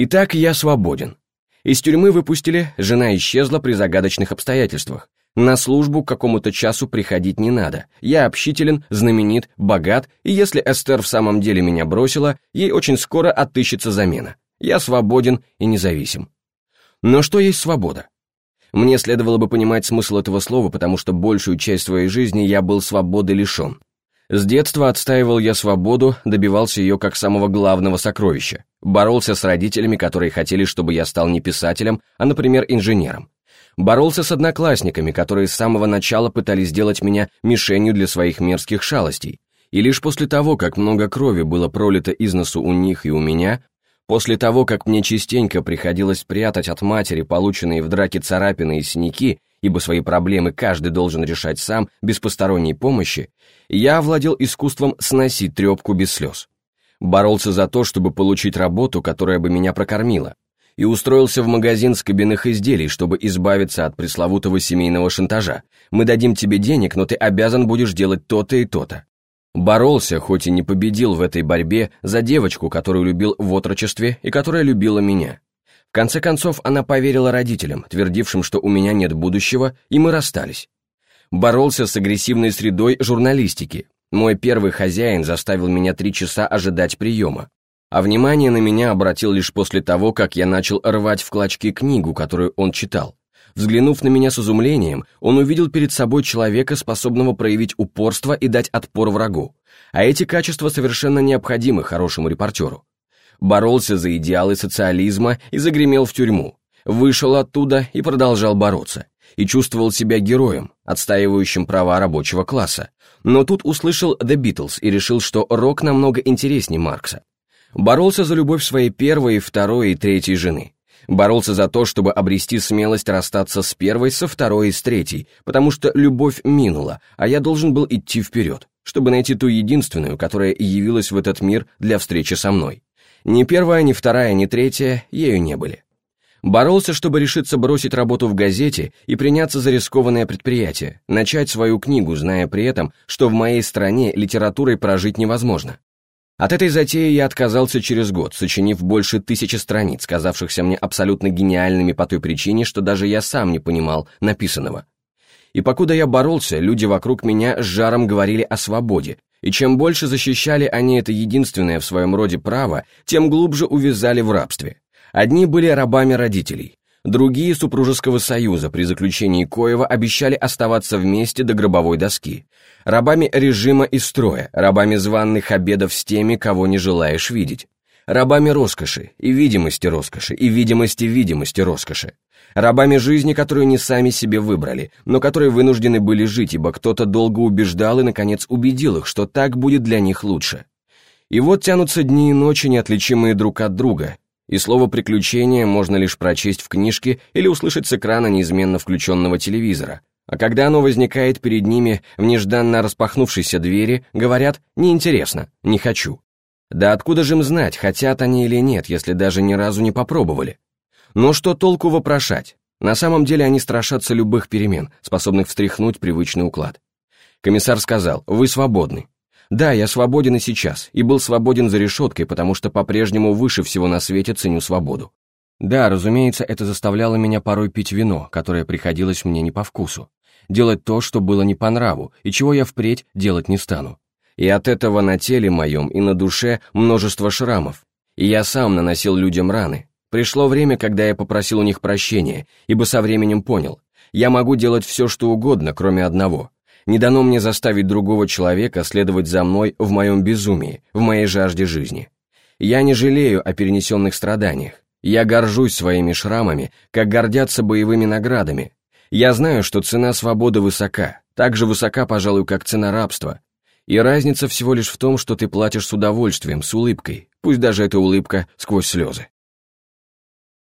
Итак, я свободен. Из тюрьмы выпустили, жена исчезла при загадочных обстоятельствах. На службу к какому-то часу приходить не надо. Я общителен, знаменит, богат, и если Эстер в самом деле меня бросила, ей очень скоро отыщется замена. Я свободен и независим. Но что есть свобода? Мне следовало бы понимать смысл этого слова, потому что большую часть своей жизни я был свободы лишен. С детства отстаивал я свободу, добивался ее как самого главного сокровища. Боролся с родителями, которые хотели, чтобы я стал не писателем, а, например, инженером. Боролся с одноклассниками, которые с самого начала пытались сделать меня мишенью для своих мерзких шалостей. И лишь после того, как много крови было пролито из носу у них и у меня, после того, как мне частенько приходилось прятать от матери полученные в драке царапины и синяки, ибо свои проблемы каждый должен решать сам, без посторонней помощи, я овладел искусством сносить трепку без слез. Боролся за то, чтобы получить работу, которая бы меня прокормила, и устроился в магазин с кабинных изделий, чтобы избавиться от пресловутого семейного шантажа. Мы дадим тебе денег, но ты обязан будешь делать то-то и то-то. Боролся, хоть и не победил в этой борьбе, за девочку, которую любил в отрочестве и которая любила меня. В конце концов, она поверила родителям, твердившим, что у меня нет будущего, и мы расстались. Боролся с агрессивной средой журналистики. Мой первый хозяин заставил меня три часа ожидать приема. А внимание на меня обратил лишь после того, как я начал рвать в клочки книгу, которую он читал. Взглянув на меня с изумлением, он увидел перед собой человека, способного проявить упорство и дать отпор врагу. А эти качества совершенно необходимы хорошему репортеру боролся за идеалы социализма и загремел в тюрьму, вышел оттуда и продолжал бороться, и чувствовал себя героем, отстаивающим права рабочего класса. Но тут услышал The Beatles и решил, что рок намного интереснее Маркса. Боролся за любовь своей первой, второй и третьей жены. Боролся за то, чтобы обрести смелость расстаться с первой, со второй и с третьей, потому что любовь минула, а я должен был идти вперед, чтобы найти ту единственную, которая явилась в этот мир для встречи со мной. Ни первая, ни вторая, ни третья ею не были. Боролся, чтобы решиться бросить работу в газете и приняться за рискованное предприятие, начать свою книгу, зная при этом, что в моей стране литературой прожить невозможно. От этой затеи я отказался через год, сочинив больше тысячи страниц, казавшихся мне абсолютно гениальными по той причине, что даже я сам не понимал написанного. И покуда я боролся, люди вокруг меня с жаром говорили о свободе, и чем больше защищали они это единственное в своем роде право, тем глубже увязали в рабстве. Одни были рабами родителей, другие супружеского союза, при заключении коего обещали оставаться вместе до гробовой доски, рабами режима и строя, рабами званных обедов с теми, кого не желаешь видеть, рабами роскоши и видимости роскоши и видимости видимости роскоши, рабами жизни, которую не сами себе выбрали, но которые вынуждены были жить, ибо кто-то долго убеждал и, наконец, убедил их, что так будет для них лучше. И вот тянутся дни и ночи, неотличимые друг от друга, и слово «приключение» можно лишь прочесть в книжке или услышать с экрана неизменно включенного телевизора. А когда оно возникает перед ними в нежданно распахнувшейся двери, говорят «неинтересно, не хочу». Да откуда же им знать, хотят они или нет, если даже ни разу не попробовали? Но что толку вопрошать? На самом деле они страшатся любых перемен, способных встряхнуть привычный уклад. Комиссар сказал, вы свободны. Да, я свободен и сейчас, и был свободен за решеткой, потому что по-прежнему выше всего на свете ценю свободу. Да, разумеется, это заставляло меня порой пить вино, которое приходилось мне не по вкусу, делать то, что было не по нраву, и чего я впредь делать не стану. И от этого на теле моем и на душе множество шрамов, и я сам наносил людям раны, Пришло время, когда я попросил у них прощения, ибо со временем понял, я могу делать все, что угодно, кроме одного. Не дано мне заставить другого человека следовать за мной в моем безумии, в моей жажде жизни. Я не жалею о перенесенных страданиях. Я горжусь своими шрамами, как гордятся боевыми наградами. Я знаю, что цена свободы высока, так же высока, пожалуй, как цена рабства. И разница всего лишь в том, что ты платишь с удовольствием, с улыбкой, пусть даже эта улыбка сквозь слезы.